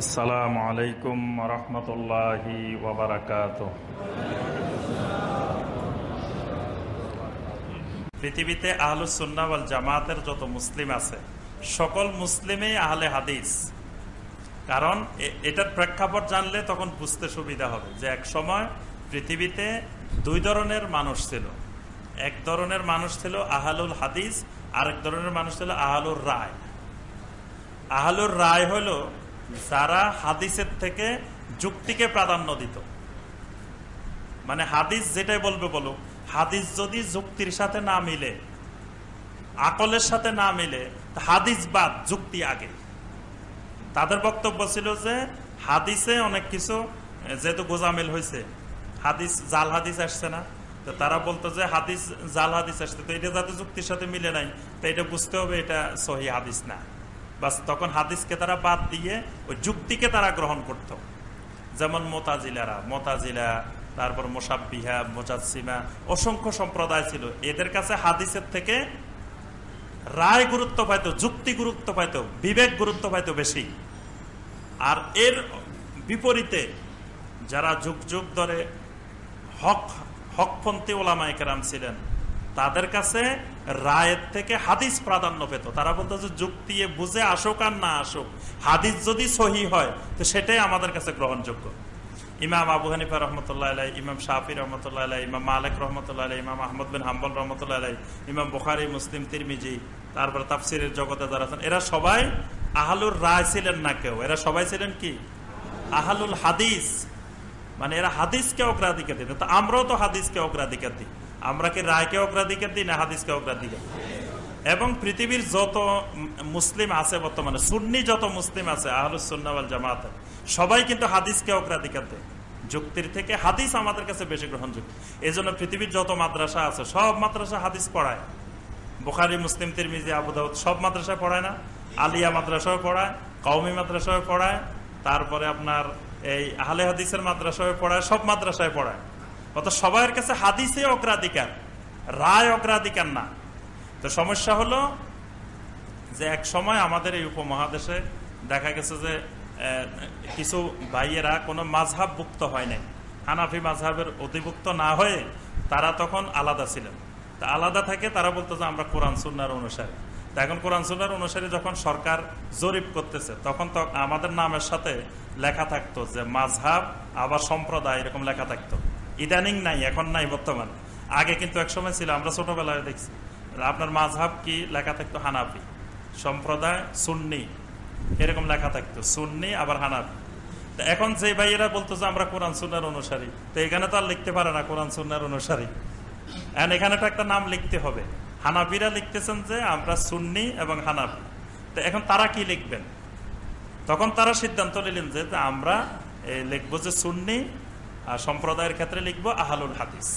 আসসালামু আলাইকুম রহমতুল্লাহি ওবরাকাত পৃথিবীতে আহলুসুন্না ওয়াল জামাতের যত মুসলিম আছে, সকল মুসলিমেই আহলে হাদিস। কারণ এটার প্রেক্ষাপট জানলে তখন বুঝতে সুবিধা হবে যে এক সময় পৃথিবীতে দুই ধরনের মানুষ ছিল। এক ধরনের মানুষ ছিল আহালুল হাদিস, আরেক ধরনের মানুষ ছিল আহালুর রায়। আহালুর রায় হলো যারা হাদিসের থেকে যুক্তিকে প্রাধান্য দিত। মানে হাদিস যেটাই বলবে বলুক, হাদিস যদি যুক্তির সাথে না মিলে, আকলের সাথে না মিলে হাদিস বাদ যুক্তি আগে। তাদের বক্তব্য ছিল যে হাদিসে অনেক কিছু, যেহেতু গোজামিল হয়েছে হাদিস জাল হাদিস আসছে না, তো তারা বলতো যে হাদিস জাল হাদিস আসছে, তো এটা যাতে যুক্তির সাথে মিলে নাই, তো এটা বুঝতে হবে, এটা সহি হাদিস না। বাস, তখন হাদিসকে তারা বাদ দিয়ে ওই যুক্তিকে তারা গ্রহণ করত। যেমন মোতাজিলারা, মোতাজিলা, তারপর মোসাব্বিহা মোজাসিমা অসংখ্য সম্প্রদায় ছিল। এদের কাছে হাদিসের থেকে রায় গুরুত্ব পাইত, যুক্তি গুরুত্ব পাইত, বিবেক গুরুত্ব পাইত বেশি। আর এর বিপরীতে যারা যুগ যুগ ধরে হক, হকপন্থী ওলামা একরাম ছিলেন তাদের কাছে রায়ের থেকে হাদিস প্রাধান্য পেত। তারা বলতো যে, যুক্তি বুঝে আসুক আর না আসুক, হাদিস যদি সহি হয়, তো সেটাই আমাদের কাছে গ্রহণযোগ্য। ইমাম আবু হানিফা রহমতুল্লাহ আলাই ইমাম শাহি রহমতুল্লাহ আলাই ইমাম মালিক রহমতুল্লাহ আলাই ইমাম আহমদ বিন হাম্বল রহমতুল্লাহ আলাই ইমাম বুখারি, মুসলিম, তিরমিজি, তারপর তাফসিরের জগতে যারা আছেন, এরা সবাই আহালুর রায় ছিলেন না কেউ। এরা সবাই ছিলেন কি? আহালুল হাদিস। মানে এরা হাদিসকে অগ্রাধিকার দিত। আমরাও তো হাদিসকে অগ্রাধিকার দিই। আমরা কি রায়কে অগ্রাধিকার দিই না হাদিসকে অগ্রাধিকার এবং পৃথিবীর যত মুসলিম আছে বর্তমানে, সুন্নি যত মুসলিম আছে আহলুসুন্নাওয়াল জামাত সবাই কিন্তু হাদিসকে অগ্রাধিকার দেয়। যুক্তির থেকে হাদিস আমাদের কাছে বেশি গ্রহণযোগ্য। এই জন্য পৃথিবীর যত মাদ্রাসা আছে, সব মাদ্রাসা হাদিস পড়ায়। বোখারি, মুসলিম, তিরমিজি, আবু দাউদ সব মাদ্রাসায় পড়ায় না। আলিয়া মাদ্রাসাও পড়ায়, কওমি মাদ্রাসায় পড়ায়, তারপরে আপনার এই আহলে হাদিসের মাদ্রাসায় পড়ায়, সব মাদ্রাসায় পড়ায়। অত সবার কাছে হাদিসে অগ্রাধিকার, রায় অগ্রাধিকার না। তো সমস্যা হলো যে এক সময় আমাদের এই উপমহাদেশে দেখা গেছে যে কিছু ভাইয়েরা কোনো মাঝহাব ভুক্ত হয় নাই। হানাফি মাঝহাবের অধিভুক্ত না হয়ে তারা তখন আলাদা ছিলেন। তা আলাদা থাকে, তারা বলতো যে আমরা কোরআন, সুন্নার অনুসারী। তা এখন কোরআন, সুন্নার অনুসারী যখন সরকার জরিপ করতেছে, তখন তো আমাদের নামের সাথে লেখা থাকতো যে মাঝহাব আবার সম্প্রদায় এরকম লেখা থাকতো। ইদানিং নাই, এখন নাই বর্তমান। আগে কিন্তু একসময় ছিল, আমরা ছোটবেলায় দেখছি। আপনার মাঝহাব কি? লেখা থাকতো হানাফি। সম্প্রদায় সুন্নি। এরকম লেখা থাকতো, সুন্নি আবার হানাফি। এখন যে ভাইয়েরা বলতো যে আমরা কোরআন সুন্নার অনুসারী, তো এখানে তো আর লিখতে পারে না কোরআন সুন্নার অনুসারী। এখন এখানে তো একটা নাম লিখতে হবে। হানাফিরা লিখতেছেন যে আমরা সুন্নি এবং হানাফি। তো এখন তারা কি লিখবেন? তখন তারা সিদ্ধান্ত নিলেন যে আমরা লিখব যে সুন্নি আর সম্প্রদায়ের ক্ষেত্রে লিখব আহালুল হাদিস।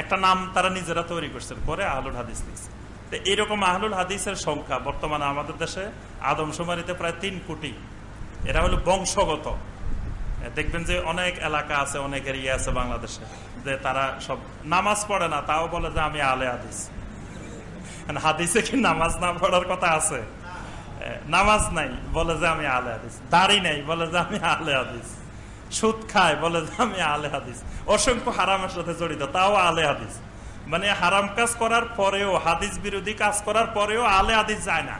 একটা নাম তারা নিজেরা তৈরি করছেন, পরে আহলুল হাদিস লিখছে। তো এইরকম আহলুল হাদিসের সংখ্যা বর্তমানে আমাদের দেশে আদমশুমারিতে প্রায় তিন কোটি। এরা হলো বংশগত। দেখবেন যে অনেক এলাকা আছে, অনেক এরিয়া আছে বাংলাদেশে, যে তারা সব নামাজ পড়ে না, তাও বলে যে আমি আলে হাদিস। হাদিসে কি নামাজ না পড়ার কথা আছে? নামাজ নাই, বলে যে আমি আলে হাদিস। দাড়ি নাই, বলে যে আমি আলে হাদিস। সুদ খায় বলে আমি আলে হাদিস। অসংখ্য হারামের সাথে জড়িত, তাও আলে হাদিস। মানে হারাম কাজ করার পরেও, হাদিস বিরোধী কাজ করার পরেও আলে হাদিস যায় না।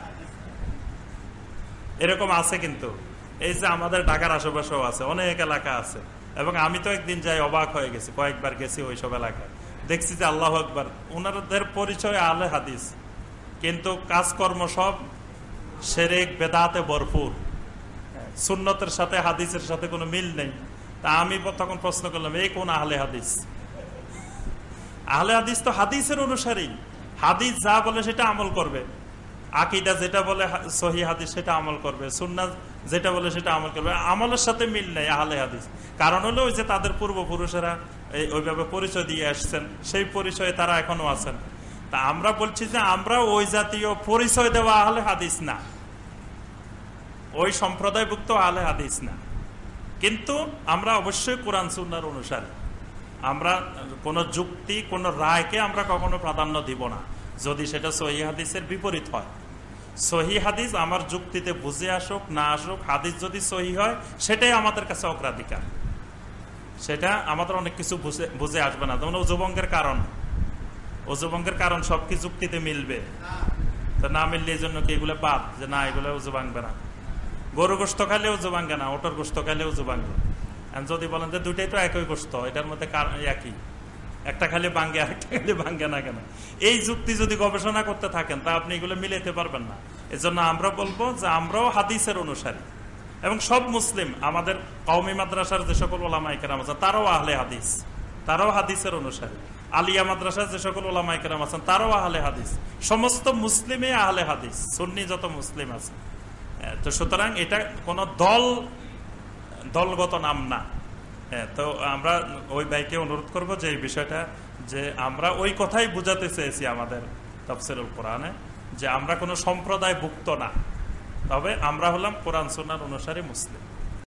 এরকম আছে কিন্তু। এই যে আমাদের ঢাকার আশেপাশেও আছে, অনেক এলাকা আছে। এবং আমি তো একদিন যাই অবাক হয়ে গেছি, কয়েকবার গেছি ওইসব এলাকায়। দেখছি যে আল্লাহ একবার ওনাদের পরিচয় আলে হাদিস। কিন্তু কাজকর্ম সব সেরেক বেদাতে ভরপুর। সুন্নতের সাথে হাদিসের সাথে কোনো মিল নেই। তা আমি তখন প্রশ্ন করলাম, এই কোন আহলে হাদিস? আহলে হাদিস তো হাদিসের অনুসারী। হাদিস যা বলে সেটা আমল করবে। আকিদা যেটা বলে সহি হাদিস সেটা আমল করবে। সুন্না যেটা বলে সেটা আমল করবে। আমলের সাথে মিল নেই আহলে হাদিস। কারণ হলো ওই যে তাদের পূর্বপুরুষেরা ওইভাবে পরিচয় দিয়ে আসছেন, সেই পরিচয়ে তারা এখনও আছেন। তা আমরা বলছি যে আমরা ওই জাতীয় পরিচয় দেওয়া আহলে হাদিস না। ওই সম্প্রদায়ভুক্ত আলে হাদিস না। কিন্তু আমরা অবশ্যই কোরআন সুন্নার অনুসারে। আমরা কোনো যুক্তি, কোন রায়কে আমরা কখনো প্রাধান্য দিব না। যদি সেটা সহি হাদিসের বিপরীত হয়। সহি হাদিস আমার যুক্তিতে বুঝে আসুক, না আসুক, হাদিস যদি সহি হয়, সেটাই আমাদের কাছে অগ্রাধিকার। সেটা আমাদের অনেক কিছু বুঝে বুঝে আসবে না। যেমন অজুবঙ্গের কারণ। অজুবঙ্গের কারণ সব কি যুক্তিতে মিলবে। তো না মিললে এই জন্য কি এগুলো বাদ? যে না, এগুলো ভাঙবে না। গরু গোস্ত খাইলে জুবাঙ্গে না ওটর গোস্ত খাইলে উজু ভাঙবে যদি বলেন যে দুইটাই তো একই গোস্ত, এটার মধ্যে একই। একটা খালি বাঙ্গে, আরেকটা খালি ভাঙ্গে না কেন? এই যুক্তি যদি গবেষণা করতে থাকেন, তা আপনি এগুলো মিলাতে পারবেন না। এজন্য আমরা বলব যে আমরাও হাদিসের অনুসারী। এবং সব মুসলিম, আমাদের কওমি মাদ্রাসার যে সকল ওলামাইকেরাম আছে তারাও আহলে হাদিস। তারাও হাদিসের অনুসারী। আলিয়া মাদ্রাসার যে সকল ওলামাইকেরাম আছেন, তারাও আহলে হাদিস। সমস্ত মুসলিমে আহলে হাদিস, সুন্নি যত মুসলিম আছে। তো সুতরাং এটা কোন দল, দলগত নাম না। তো আমরা ওই ভাইকে অনুরোধ করব যে এই বিষয়টা যে আমরা ওই কথাই বুঝাতে চেয়েছি আমাদের তফসিরুল কোরআনে, যে আমরা কোনো সম্প্রদায় ভুক্ত না। তবে আমরা হলাম কোরআন সোনার অনুসারে মুসলিম।